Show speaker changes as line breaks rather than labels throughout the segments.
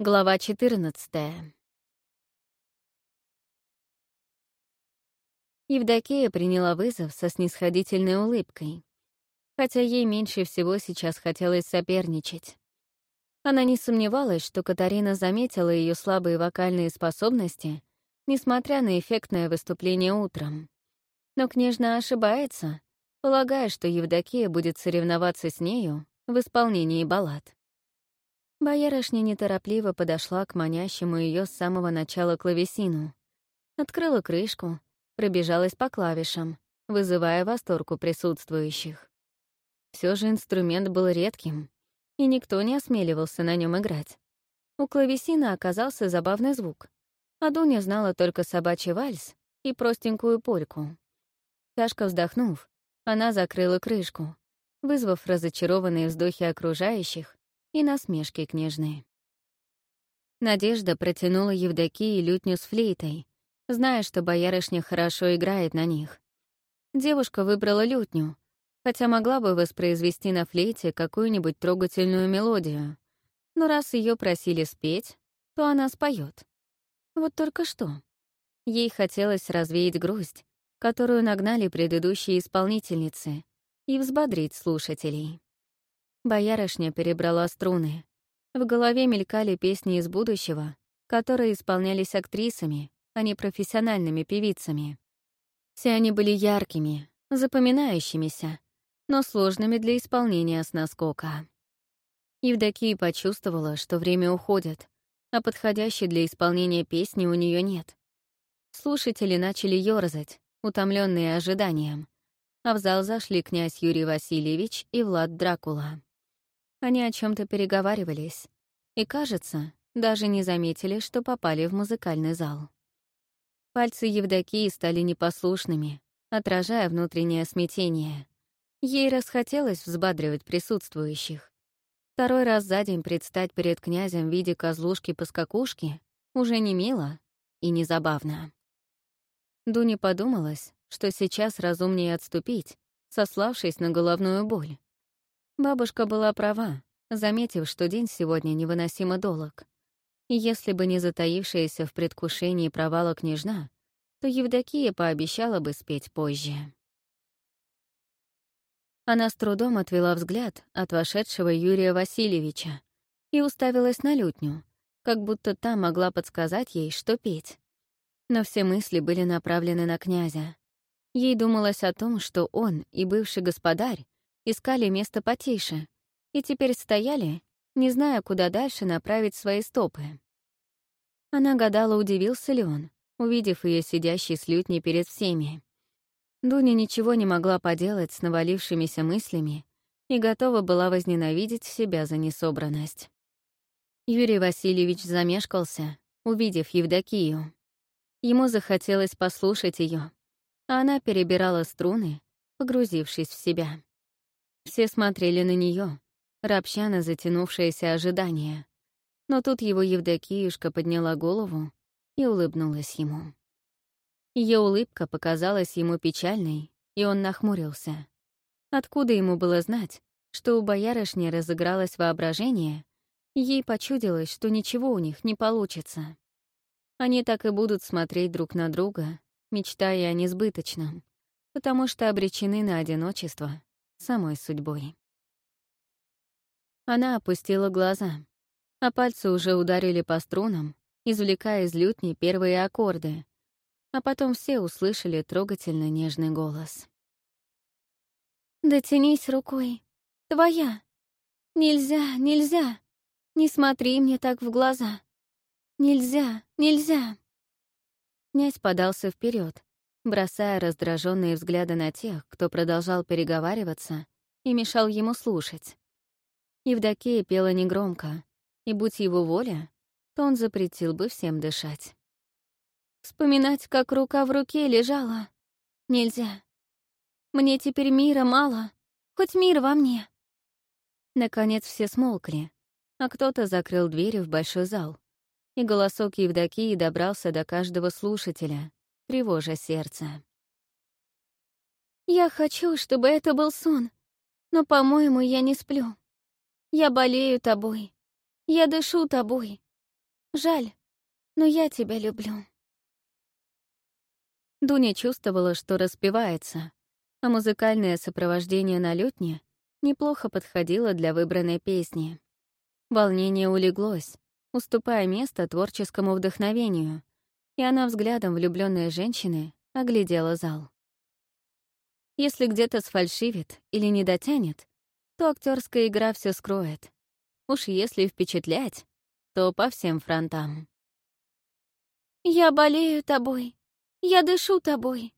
Глава 14 Евдокия приняла вызов со снисходительной улыбкой, хотя ей меньше всего сейчас хотелось соперничать. Она не сомневалась, что Катарина заметила ее слабые вокальные способности, несмотря на эффектное выступление утром. Но княжна ошибается, полагая, что Евдокия будет соревноваться с нею в исполнении баллад. Боярышня неторопливо подошла к манящему ее с самого начала клавесину. Открыла крышку, пробежалась по клавишам, вызывая восторг у присутствующих. Все же инструмент был редким, и никто не осмеливался на нем играть. У клавесина оказался забавный звук, а Дуня знала только собачий вальс и простенькую польку. Тяжко вздохнув, она закрыла крышку, вызвав разочарованные вздохи окружающих и насмешки княжны. Надежда протянула Евдокии лютню с флейтой, зная, что боярышня хорошо играет на них. Девушка выбрала лютню, хотя могла бы воспроизвести на флейте какую-нибудь трогательную мелодию. Но раз ее просили спеть, то она споет. Вот только что. Ей хотелось развеять грусть, которую нагнали предыдущие исполнительницы, и взбодрить слушателей. Боярышня перебрала струны. В голове мелькали песни из будущего, которые исполнялись актрисами, а не профессиональными певицами. Все они были яркими, запоминающимися, но сложными для исполнения с наскока. Евдокия почувствовала, что время уходит, а подходящей для исполнения песни у нее нет. Слушатели начали ёрзать, утомленные ожиданием, а в зал зашли князь Юрий Васильевич и Влад Дракула. Они о чем то переговаривались и, кажется, даже не заметили, что попали в музыкальный зал. Пальцы Евдокии стали непослушными, отражая внутреннее смятение. Ей расхотелось взбадривать присутствующих. Второй раз за день предстать перед князем в виде козлушки-поскакушки уже не мило и не забавно. Дуне подумалось, что сейчас разумнее отступить, сославшись на головную боль. Бабушка была права, заметив, что день сегодня невыносимо долг. И если бы не затаившаяся в предвкушении провала княжна, то Евдокия пообещала бы спеть позже. Она с трудом отвела взгляд от вошедшего Юрия Васильевича и уставилась на лютню, как будто та могла подсказать ей, что петь. Но все мысли были направлены на князя. Ей думалось о том, что он и бывший господарь искали место потише и теперь стояли, не зная, куда дальше направить свои стопы. Она гадала, удивился ли он, увидев ее сидящей с лютней перед всеми. Дуня ничего не могла поделать с навалившимися мыслями и готова была возненавидеть себя за несобранность. Юрий Васильевич замешкался, увидев Евдокию. Ему захотелось послушать ее, а она перебирала струны, погрузившись в себя. Все смотрели на нее, ропща на затянувшееся ожидание. Но тут его Евдокиюшка подняла голову и улыбнулась ему. Ее улыбка показалась ему печальной, и он нахмурился. Откуда ему было знать, что у боярышни разыгралось воображение, ей почудилось, что ничего у них не получится. Они так и будут смотреть друг на друга, мечтая о несбыточном, потому что обречены на одиночество самой судьбой. Она опустила глаза, а пальцы уже ударили по струнам, извлекая из лютни первые аккорды, а потом все услышали трогательно нежный голос. «Дотянись рукой. Твоя. Нельзя, нельзя. Не смотри мне так в глаза. Нельзя, нельзя». Князь подался вперед, бросая раздраженные взгляды на тех, кто продолжал переговариваться и мешал ему слушать. Евдокия пела негромко, и, будь его воля, то он запретил бы всем дышать. Вспоминать, как рука в руке лежала, нельзя. Мне теперь мира мало, хоть мир во мне. Наконец все смолкли, а кто-то закрыл двери в большой зал, и голосок Евдокии добрался до каждого слушателя, тревожа сердце. «Я хочу, чтобы это был сон, но, по-моему, я не сплю. Я болею тобой. Я дышу тобой. Жаль, но я тебя люблю». Дуня чувствовала, что распевается, а музыкальное сопровождение на лютне неплохо подходило для выбранной песни. Волнение улеглось, уступая место творческому вдохновению, и она взглядом влюбленной женщины оглядела зал. Если где-то сфальшивит или не дотянет, то актерская игра все скроет. Уж если впечатлять, то по всем фронтам. «Я болею тобой, я дышу тобой.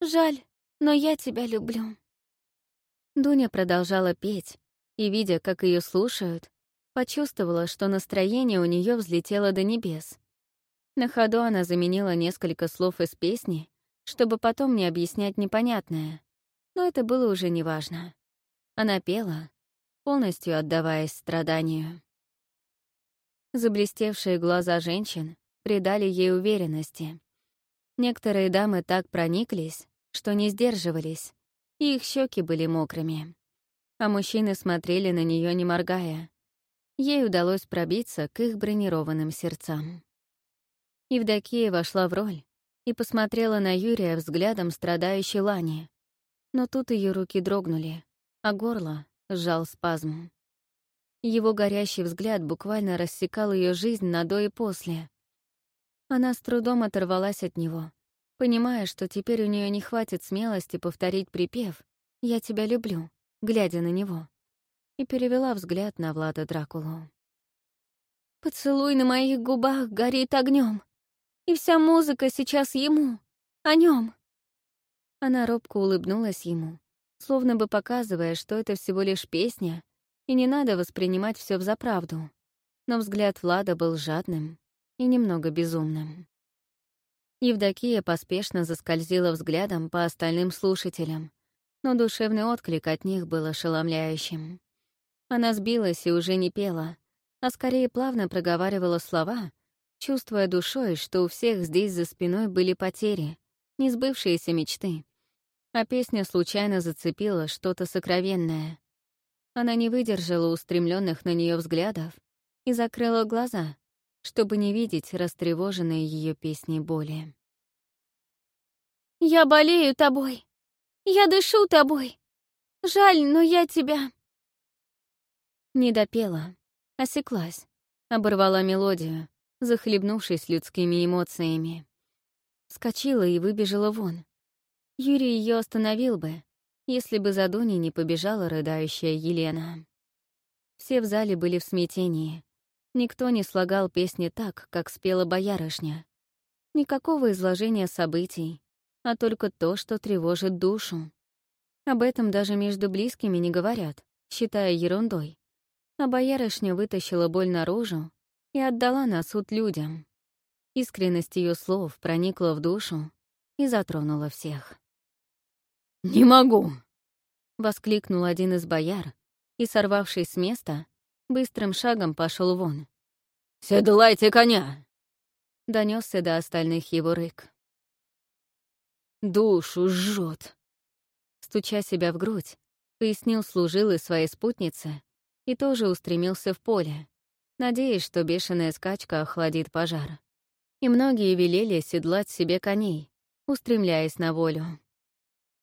Жаль, но я тебя люблю». Дуня продолжала петь, и, видя, как ее слушают, почувствовала, что настроение у нее взлетело до небес. На ходу она заменила несколько слов из песни, чтобы потом не объяснять непонятное, но это было уже неважно. Она пела, полностью отдаваясь страданию. Заблестевшие глаза женщин придали ей уверенности. Некоторые дамы так прониклись, что не сдерживались, и их щеки были мокрыми. А мужчины смотрели на нее не моргая, ей удалось пробиться к их бронированным сердцам. Евдокия вошла в роль и посмотрела на Юрия взглядом страдающей Лани. Но тут ее руки дрогнули, а горло сжал спазм. Его горящий взгляд буквально рассекал ее жизнь на до и после. Она с трудом оторвалась от него, понимая, что теперь у нее не хватит смелости повторить припев «Я тебя люблю», глядя на него и перевела взгляд на Влада Дракулу. «Поцелуй на моих губах горит огнем, и вся музыка сейчас ему, о нем. Она робко улыбнулась ему, словно бы показывая, что это всего лишь песня, и не надо воспринимать все взаправду. Но взгляд Влада был жадным и немного безумным. Евдокия поспешно заскользила взглядом по остальным слушателям, но душевный отклик от них был ошеломляющим. Она сбилась и уже не пела, а скорее плавно проговаривала слова, чувствуя душой, что у всех здесь за спиной были потери, несбывшиеся мечты. А песня случайно зацепила что-то сокровенное. Она не выдержала устремленных на нее взглядов и закрыла глаза, чтобы не видеть растревоженные ее песней боли. «Я болею тобой! Я дышу тобой! Жаль, но я тебя...» Не допела, осеклась, оборвала мелодию, захлебнувшись людскими эмоциями. Скочила и выбежала вон. Юрий ее остановил бы, если бы за Дуней не побежала рыдающая Елена. Все в зале были в смятении. Никто не слагал песни так, как спела боярышня. Никакого изложения событий, а только то, что тревожит душу. Об этом даже между близкими не говорят, считая ерундой а боярышня вытащила боль наружу и отдала на суд людям. Искренность ее слов проникла в душу и затронула всех. «Не могу!» — воскликнул один из бояр и, сорвавшись с места, быстрым шагом пошел вон. «Седлайте коня!» — донесся до остальных его рык. «Душу жжет!» Стуча себя в грудь, пояснил служилый своей спутнице, и тоже устремился в поле, надеясь, что бешеная скачка охладит пожар. И многие велели седлать себе коней, устремляясь на волю.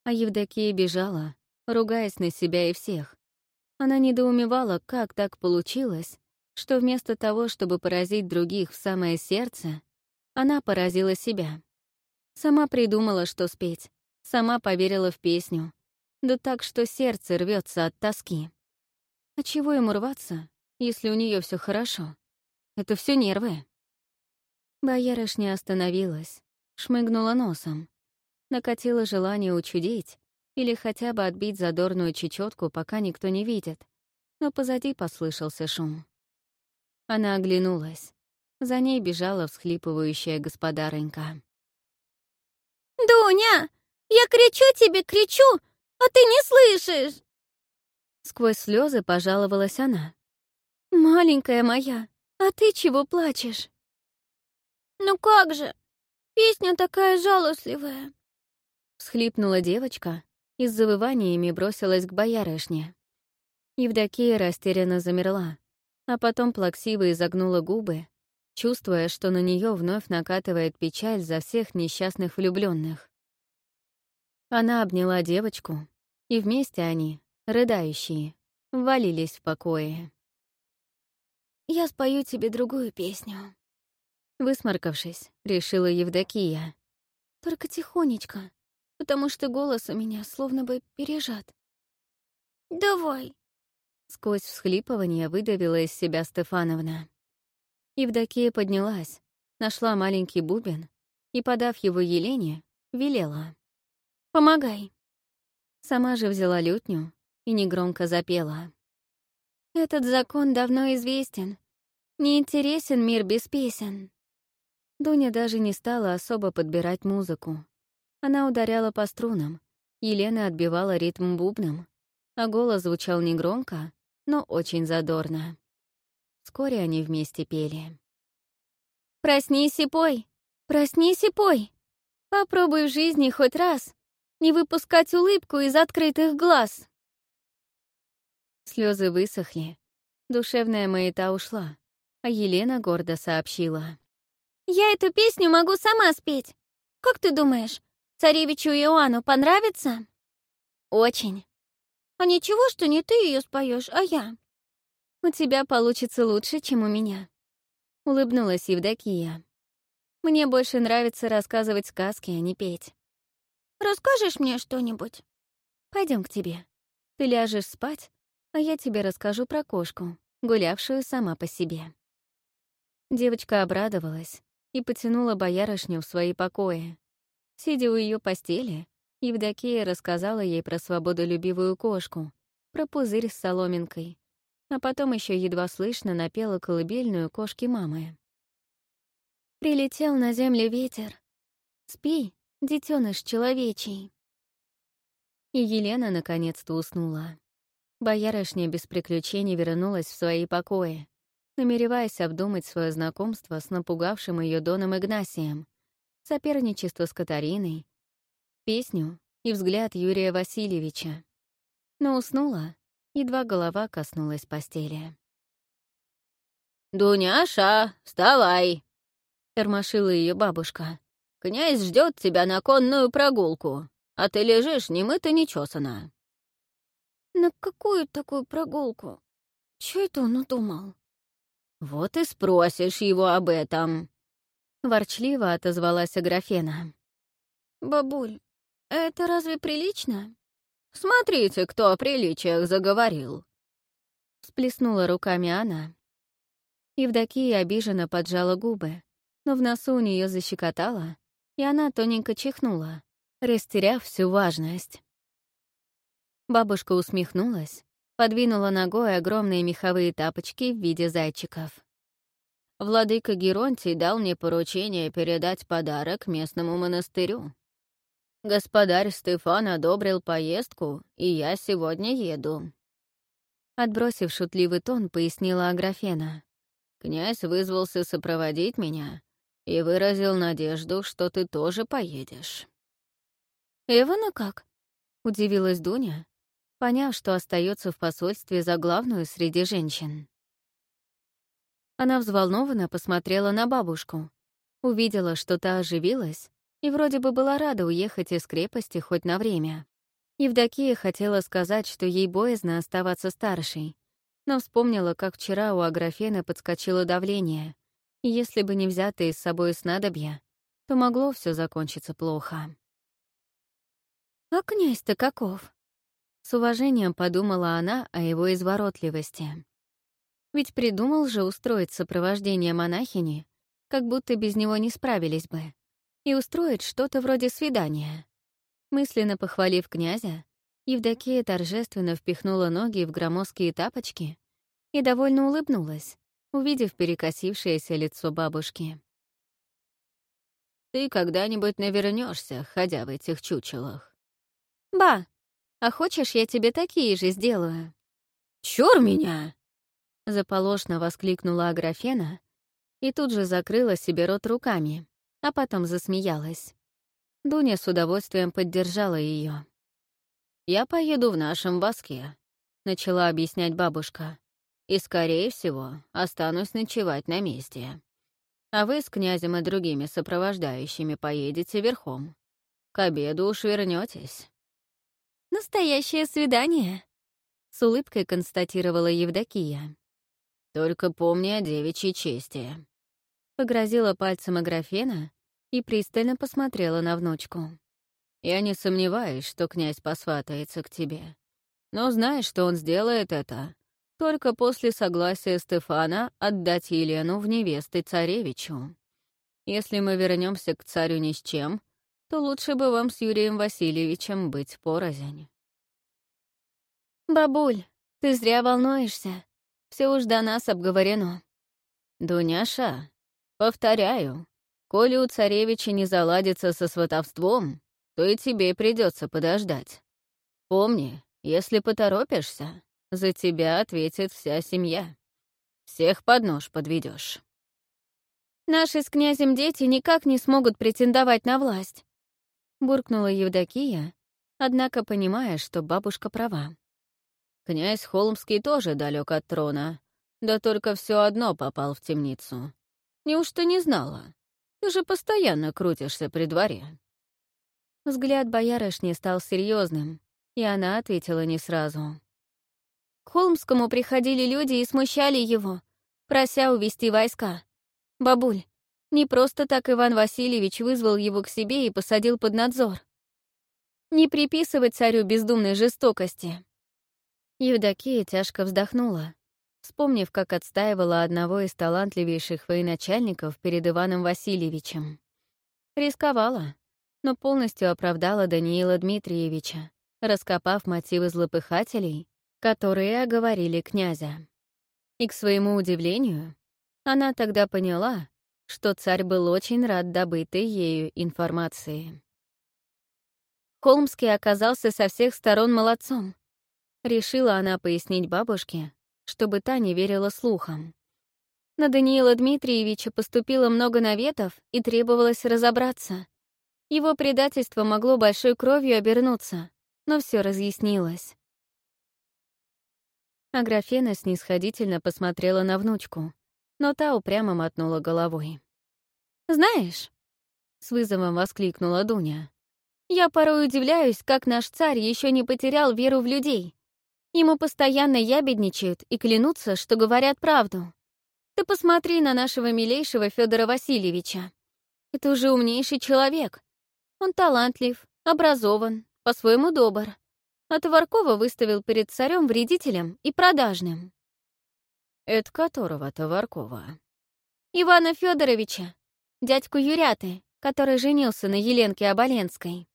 А Евдокия бежала, ругаясь на себя и всех. Она недоумевала, как так получилось, что вместо того, чтобы поразить других в самое сердце, она поразила себя. Сама придумала, что спеть, сама поверила в песню, да так, что сердце рвется от тоски. А чего ему рваться, если у нее все хорошо? Это все нервы. Боярышня остановилась, шмыгнула носом. Накатило желание учудить или хотя бы отбить задорную чечетку, пока никто не видит. Но позади послышался шум. Она оглянулась. За ней бежала всхлипывающая господаренька.
«Дуня! Я кричу тебе, кричу, а ты не слышишь!»
Сквозь слезы пожаловалась она. «Маленькая моя, а ты чего плачешь?»
«Ну как же? Песня такая жалостливая!»
Всхлипнула девочка и с завываниями бросилась к боярышне. Евдокия растерянно замерла, а потом плаксиво изогнула губы чувствуя, что на нее вновь накатывает печаль за всех несчастных влюбленных. Она обняла девочку, и вместе они, рыдающие, ввалились в покое.
«Я спою тебе другую песню», —
высморкавшись, решила Евдокия.
«Только тихонечко, потому что голос у меня словно бы пережат». «Давай», —
сквозь всхлипывание выдавила из себя Стефановна. Евдокия поднялась, нашла маленький бубен и, подав его Елене, велела. «Помогай». Сама же взяла лютню и негромко запела.
Этот закон давно известен. Не интересен мир без песен.
Дуня даже не стала особо подбирать музыку. Она ударяла по струнам, Елена отбивала ритм бубном, а голос звучал негромко, но очень задорно. Вскоре они вместе пели.
«Проснись и пой! Проснись и пой! Попробуй в жизни хоть раз не выпускать улыбку из открытых глаз!»
Слезы высохли, душевная маята ушла, а Елена гордо сообщила.
«Я эту песню могу сама спеть. Как ты думаешь, царевичу Иоанну понравится?»
«Очень».
«А ничего, что не ты ее споешь, а я?»
«У тебя получится лучше, чем у меня», — улыбнулась Евдокия. «Мне больше нравится рассказывать сказки, а не петь».
«Расскажешь мне что-нибудь?»
Пойдем к тебе. Ты ляжешь спать, а я тебе расскажу про кошку, гулявшую сама по себе». Девочка обрадовалась и потянула боярышню в свои покои. Сидя у ее постели, Евдокия рассказала ей про свободолюбивую кошку, про пузырь с соломинкой, а потом еще едва слышно напела колыбельную кошки мамы.
«Прилетел на землю ветер. Спи, детеныш человечий».
И Елена наконец-то уснула. Боярышня без приключений вернулась в свои покои, намереваясь обдумать свое знакомство с напугавшим ее Доном Игнасием, соперничество с Катариной, песню и взгляд Юрия Васильевича. Но уснула, едва голова коснулась постели.
«Дуняша, вставай!» — тормошила ее бабушка. «Князь ждет тебя на конную прогулку, а ты лежишь немыто нечесана».
На какую такую прогулку? Чё это он удумал?
Вот и спросишь его об этом.
Ворчливо отозвалась Аграфена.
Бабуль, это разве прилично?
Смотрите, кто о приличиях заговорил.
Сплеснула руками она. Евдокия обиженно поджала губы, но в носу у нее защекотала, и она тоненько чихнула, растеряв всю важность. Бабушка усмехнулась, подвинула ногой огромные меховые тапочки в виде зайчиков.
«Владыка Геронтий дал мне поручение передать подарок местному монастырю. Господарь Стефан одобрил поездку, и я сегодня еду».
Отбросив шутливый тон, пояснила Аграфена.
«Князь вызвался сопроводить меня и выразил надежду, что ты тоже поедешь».
«Эвана как?»
— удивилась Дуня, поняв, что остается в посольстве за главную среди женщин. Она взволнованно посмотрела на бабушку, увидела, что та оживилась и вроде бы была рада уехать из крепости хоть на время. Евдокия хотела сказать, что ей боязно оставаться старшей, но вспомнила, как вчера у Аграфены подскочило давление, и если бы не взятые с собой снадобья, то могло все закончиться плохо.
«А князь-то каков?»
С уважением подумала она о его изворотливости. Ведь придумал же устроить сопровождение монахини, как будто без него не справились бы, и устроить что-то вроде свидания. Мысленно похвалив князя, Евдокия торжественно впихнула ноги в громоздкие тапочки и довольно улыбнулась, увидев перекосившееся лицо бабушки.
«Ты когда-нибудь навернешься, ходя в этих чучелах?»
«Ба, а хочешь, я тебе такие же сделаю?»
«Чур меня!»
Заполошно воскликнула Аграфена и тут же закрыла себе рот руками, а потом засмеялась. Дуня с удовольствием поддержала ее.
«Я поеду в нашем баске», — начала объяснять бабушка. «И, скорее всего, останусь ночевать на месте. А вы с князем и другими сопровождающими поедете верхом. К обеду уж вернетесь.
«Настоящее свидание», — с улыбкой констатировала Евдокия.
«Только помни о девичьей чести», —
погрозила пальцем Аграфена и пристально посмотрела на внучку.
«Я не сомневаюсь, что князь посватается к тебе. Но знаешь, что он сделает это только после согласия Стефана отдать Елену в невесты царевичу. Если мы вернемся к царю ни с чем, то лучше бы вам с Юрием Васильевичем быть порознь.
«Бабуль, ты зря волнуешься. Все уж до нас обговорено».
«Дуняша, повторяю, коли у царевича не заладится со сватовством, то и тебе придется подождать. Помни, если поторопишься, за тебя ответит вся семья. Всех под нож подведешь.
Наши с князем дети никак не смогут претендовать на власть буркнула Евдокия, однако понимая, что бабушка права.
Князь Холмский тоже далек от трона, да только все одно попал в темницу. Неужто не знала? Ты же постоянно крутишься при дворе.
Взгляд боярышни стал серьезным, и она ответила не сразу.
К Холмскому приходили люди и смущали его, прося увести войска. «Бабуль, не просто так Иван Васильевич вызвал его к себе и посадил под надзор. Не приписывать царю бездумной жестокости.
Евдокия тяжко вздохнула, вспомнив, как отстаивала одного из талантливейших военачальников перед Иваном Васильевичем. Рисковала, но полностью оправдала Даниила Дмитриевича, раскопав мотивы злопыхателей, которые оговорили князя. И, к своему удивлению, она тогда поняла, что царь был очень рад добытой ею информации.
Холмский оказался со всех сторон молодцом. Решила она пояснить бабушке, чтобы та не верила слухам. На Даниила Дмитриевича поступило много наветов и требовалось разобраться. Его предательство могло большой кровью обернуться, но все разъяснилось.
Аграфена снисходительно посмотрела на внучку, но та упрямо мотнула головой.
«Знаешь», — с вызовом воскликнула Дуня, «я порой удивляюсь, как наш царь еще не потерял веру в людей. Ему постоянно ябедничают и клянутся, что говорят правду. Ты посмотри на нашего милейшего Федора Васильевича. Это уже умнейший человек. Он талантлив, образован, по-своему добр. А Товаркова выставил перед царем вредителем и продажным.
Это которого Товаркова?
Ивана Федоровича, дядьку Юряты, который женился на Еленке Оболенской.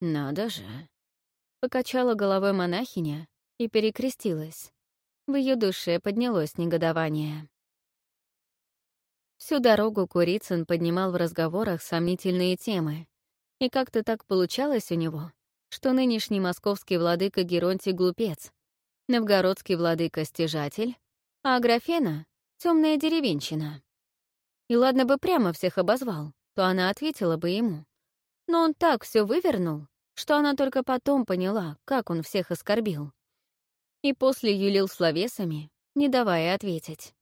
Надо же.
Покачала головой монахиня и перекрестилась. В ее душе поднялось негодование. Всю дорогу Курицын поднимал в разговорах сомнительные темы, и как-то так получалось у него, что нынешний московский владыка Геронтий — глупец, новгородский владыка — стяжатель, а Аграфена — темная деревенщина. И ладно бы прямо всех обозвал, то она ответила бы ему. Но он так все вывернул, что она только потом поняла, как он всех оскорбил. И после юлил словесами, не давая ответить.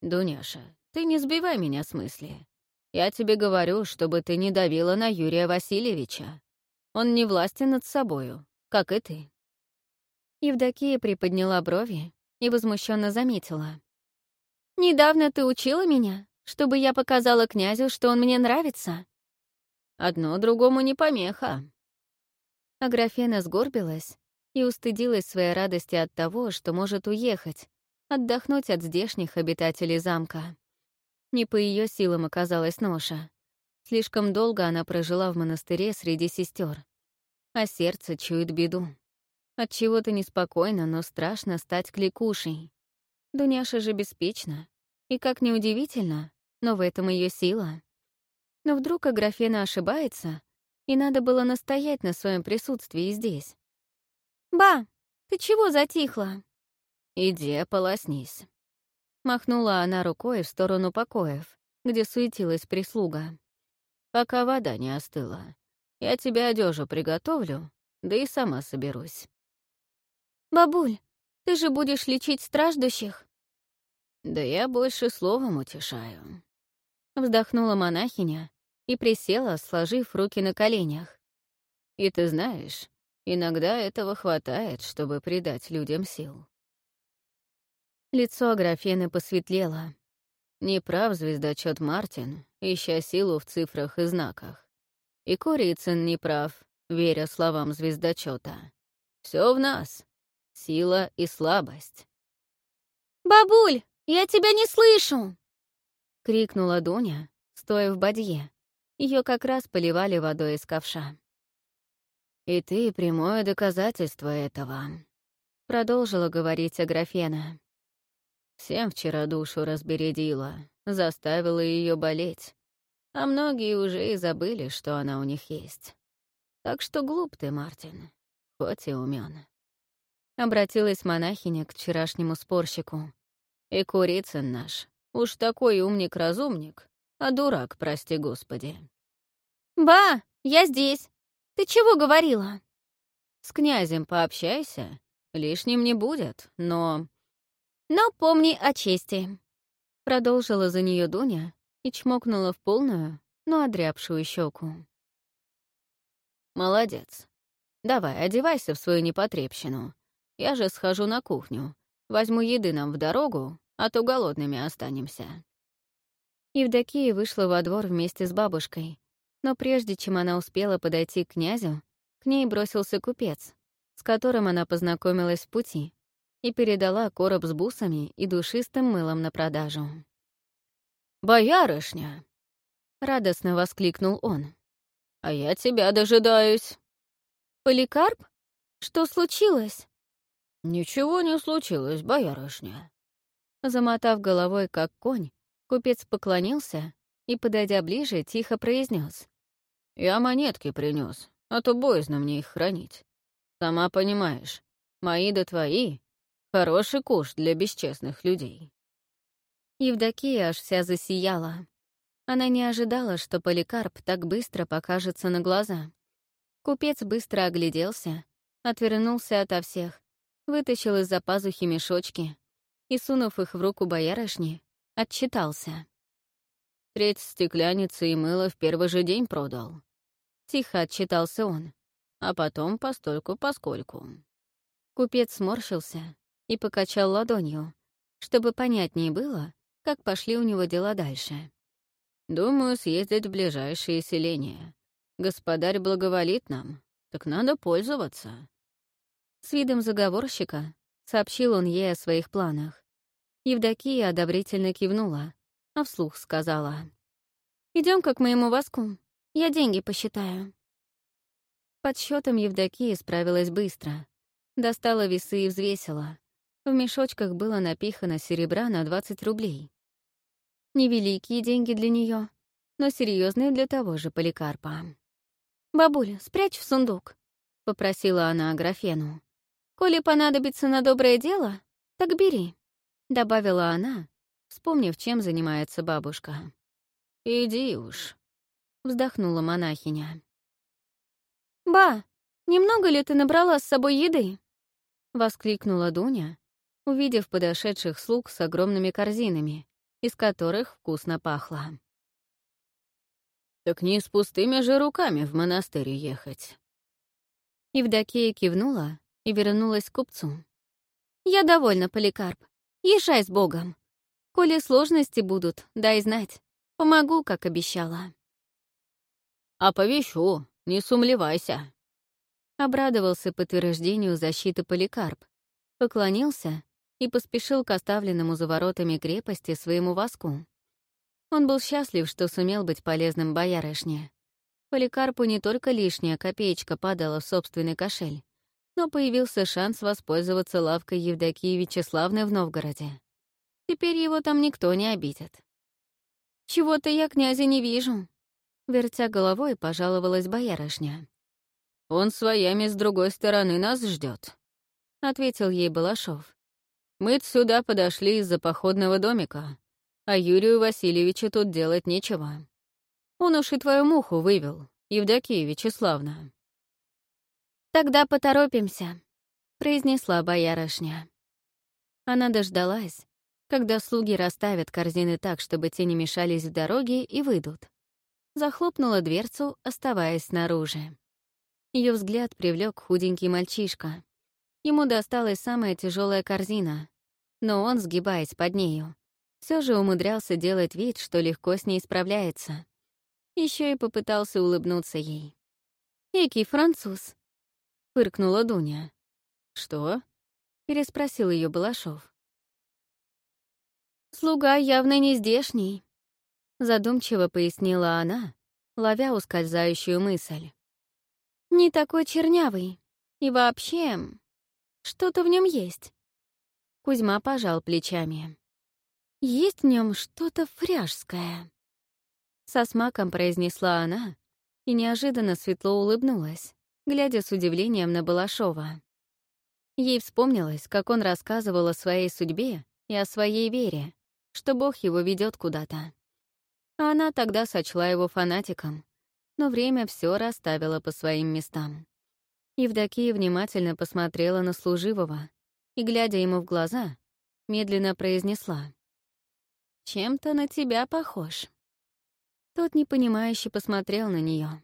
«Дуняша, ты не сбивай меня с мысли. Я тебе говорю, чтобы ты не давила на Юрия Васильевича. Он не властен над собою, как и ты».
Евдокия приподняла брови и возмущенно заметила.
«Недавно ты учила меня, чтобы я показала князю, что он мне нравится».
«Одно другому не помеха».
Аграфена сгорбилась и устыдилась своей радости от того, что может уехать, отдохнуть от здешних обитателей замка. Не по ее силам оказалась ноша. Слишком долго она прожила в монастыре среди сестер, а сердце чует беду. От чего-то неспокойно, но страшно стать кликушей. Дуняша же беспечна. И как неудивительно, но в этом ее сила. Но вдруг Аграфена ошибается, и надо было настоять на своем присутствии здесь.
«Ба, ты чего затихла?»
«Иди, ополоснись».
Махнула она рукой в сторону покоев, где суетилась прислуга.
«Пока вода не остыла. Я тебе одежу приготовлю, да и сама соберусь».
«Бабуль, ты же будешь лечить страждущих?»
«Да я больше словом утешаю».
Вздохнула монахиня и присела, сложив руки на коленях.
«И ты знаешь, иногда этого хватает, чтобы придать людям сил».
Лицо Аграфены посветлело.
Неправ звездочет Мартин, ища силу в цифрах и знаках. И Курицын не прав, веря словам звездочета. Все в нас. Сила и слабость.
«Бабуль, я тебя не слышу!»
— крикнула Дуня, стоя в бадье. Ее как раз поливали водой из ковша.
«И ты — прямое доказательство этого», — продолжила говорить Аграфена. «Всем вчера душу разбередила, заставила ее болеть, а многие уже и забыли, что она у них есть. Так что глуп ты, Мартин, хоть и умен.
Обратилась монахиня к вчерашнему спорщику.
И Курицын наш, уж такой умник-разумник, а дурак, прости господи.
«Ба, я здесь. Ты чего говорила?»
«С князем пообщайся, лишним не будет, но...»
«Но помни о чести», —
продолжила за нее Дуня и чмокнула в полную, но одрябшую щеку.
«Молодец. Давай, одевайся в свою непотребщину. Я же схожу на кухню, возьму еды нам в дорогу, а то голодными останемся».
Евдокия вышла во двор вместе с бабушкой, но прежде чем она успела подойти к князю, к ней бросился купец, с которым она познакомилась в пути, и передала короб с бусами и душистым мылом на продажу.
«Боярышня!» — радостно воскликнул он. «А я тебя дожидаюсь».
«Поликарп? Что случилось?»
«Ничего не случилось, боярышня».
Замотав головой, как конь, купец поклонился и, подойдя ближе, тихо произнес:
«Я монетки принес, а то боязно мне их хранить. Сама понимаешь, мои да твои — хороший куш для бесчестных людей».
Евдокия аж вся засияла. Она не ожидала, что Поликарп так быстро покажется на глаза. Купец быстро огляделся, отвернулся ото всех вытащил из-за пазухи мешочки и, сунув их в руку боярышни, отчитался.
«Треть стекляницы и мыло в первый же день продал».
Тихо отчитался он,
а потом постольку-поскольку.
Купец сморщился и покачал ладонью, чтобы понятнее было, как пошли у него дела дальше.
«Думаю, съездить в ближайшие селения. Господарь благоволит нам, так надо пользоваться».
С видом заговорщика сообщил он ей о своих планах. Евдокия одобрительно кивнула, а вслух сказала. идем к моему воску, я деньги посчитаю». Подсчетом Евдокия справилась быстро. Достала весы и взвесила. В мешочках было напихано серебра на 20 рублей. Невеликие деньги для нее, но серьезные для того же Поликарпа. «Бабуля, спрячь в сундук», — попросила она Аграфену. «Коли понадобится на доброе дело, так бери», — добавила она, вспомнив, чем занимается бабушка.
«Иди уж», —
вздохнула монахиня.
«Ба, немного ли ты набрала с собой еды?»
— воскликнула Дуня, увидев подошедших слуг с огромными корзинами, из которых вкусно пахло.
«Так не с пустыми же руками в монастырь ехать».
Евдокия кивнула и вернулась к купцу.
«Я довольна, Поликарп. Езжай с Богом. Коли сложности будут, дай знать. Помогу, как обещала».
«Оповещу, не сумлевайся», —
обрадовался подтверждению защиты Поликарп, поклонился и поспешил к оставленному за воротами крепости своему воску. Он был счастлив, что сумел быть полезным боярышне. Поликарпу не только лишняя копеечка падала в собственный кошель, но появился шанс воспользоваться лавкой Евдокии Вячеславны в Новгороде. Теперь его там никто не обидит.
«Чего-то я князя не вижу», —
вертя головой, пожаловалась боярышня.
«Он своями с другой стороны нас ждет, ответил ей Балашов. «Мы сюда подошли из-за походного домика, а Юрию Васильевичу тут делать нечего. Он уж и твою муху вывел, Евдокия Вячеславна».
«Тогда поторопимся», —
произнесла боярышня. Она дождалась, когда слуги расставят корзины так, чтобы те не мешались в дороге, и выйдут. Захлопнула дверцу, оставаясь снаружи. Ее взгляд привлек худенький мальчишка. Ему досталась самая тяжелая корзина, но он, сгибаясь под нею, все же умудрялся делать вид, что легко с ней справляется. Еще и попытался улыбнуться ей. «Экий француз», — фыркнула Дуня. «Что?» — переспросил ее Балашов. «Слуга явно не здешний», — задумчиво пояснила она, ловя ускользающую мысль. «Не такой чернявый. И вообще, что-то в нем есть». Кузьма пожал плечами. «Есть в нем что-то фряжское». Со смаком произнесла она и неожиданно светло улыбнулась, глядя с удивлением на Балашова. Ей вспомнилось, как он рассказывал о своей судьбе и о своей вере, что Бог его ведет куда-то. А она тогда сочла его фанатиком, но время все расставило по своим местам. Евдокия внимательно посмотрела на служивого и, глядя ему в глаза, медленно произнесла. «Чем-то на тебя похож». Тот непонимающе посмотрел на нее.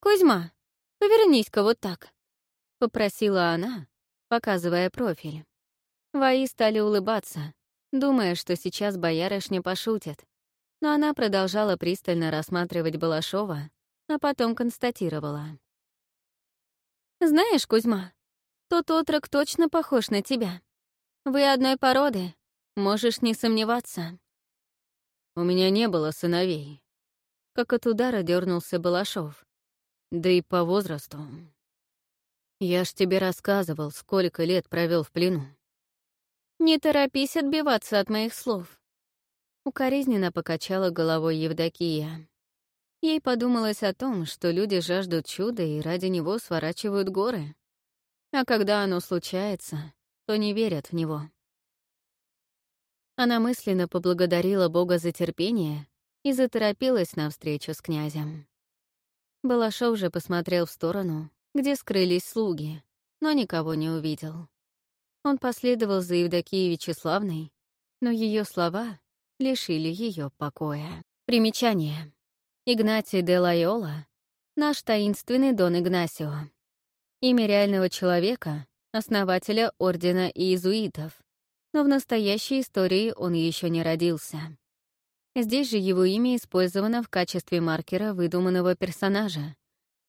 «Кузьма, повернись-ка вот так», — попросила она, показывая профиль. Вои стали улыбаться, думая, что сейчас боярышня пошутит. Но она продолжала пристально рассматривать Балашова, а потом констатировала. «Знаешь, Кузьма, тот отрок точно похож на тебя. Вы одной породы, можешь не сомневаться».
«У меня не было сыновей».
Как от удара дернулся Балашов.
Да и по возрасту. Я ж тебе рассказывал, сколько лет провел в плену.
«Не торопись отбиваться от моих слов», — укоризненно покачала головой Евдокия. Ей подумалось о том, что люди жаждут чуда и ради него сворачивают горы. А когда оно случается, то не верят в него. Она мысленно поблагодарила Бога за терпение и заторопилась на встречу с князем. Балашов же посмотрел в сторону, где скрылись слуги, но никого не увидел. Он последовал за Евдокией Вячеславной, но ее слова лишили ее покоя. Примечание. Игнатий де Лайола — наш таинственный Дон Игнасио. Имя реального человека, основателя Ордена Иезуитов, но в настоящей истории он еще не родился. Здесь же его имя использовано в качестве маркера выдуманного персонажа,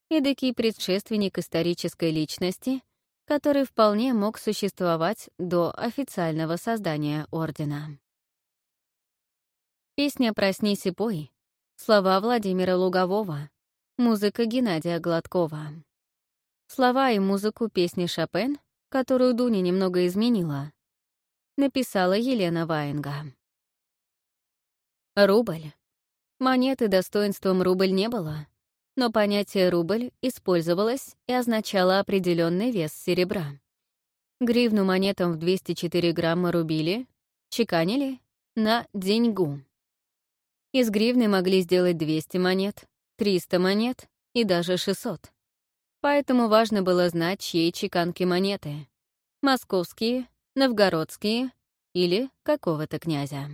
эдакий предшественник исторической личности, который вполне мог существовать до официального создания Ордена. Песня «Проснись и пой» — слова Владимира Лугового, музыка Геннадия Гладкова. Слова и музыку песни «Шопен», которую Дуня немного изменила, написала Елена Ваенга. Рубль. Монеты достоинством рубль не было, но понятие «рубль» использовалось и означало определенный вес серебра. Гривну монетам в 204 грамма рубили, чеканили на деньгу. Из гривны могли сделать 200 монет, 300 монет и даже 600. Поэтому важно было знать, чьи чеканки монеты — московские, новгородские или какого-то князя.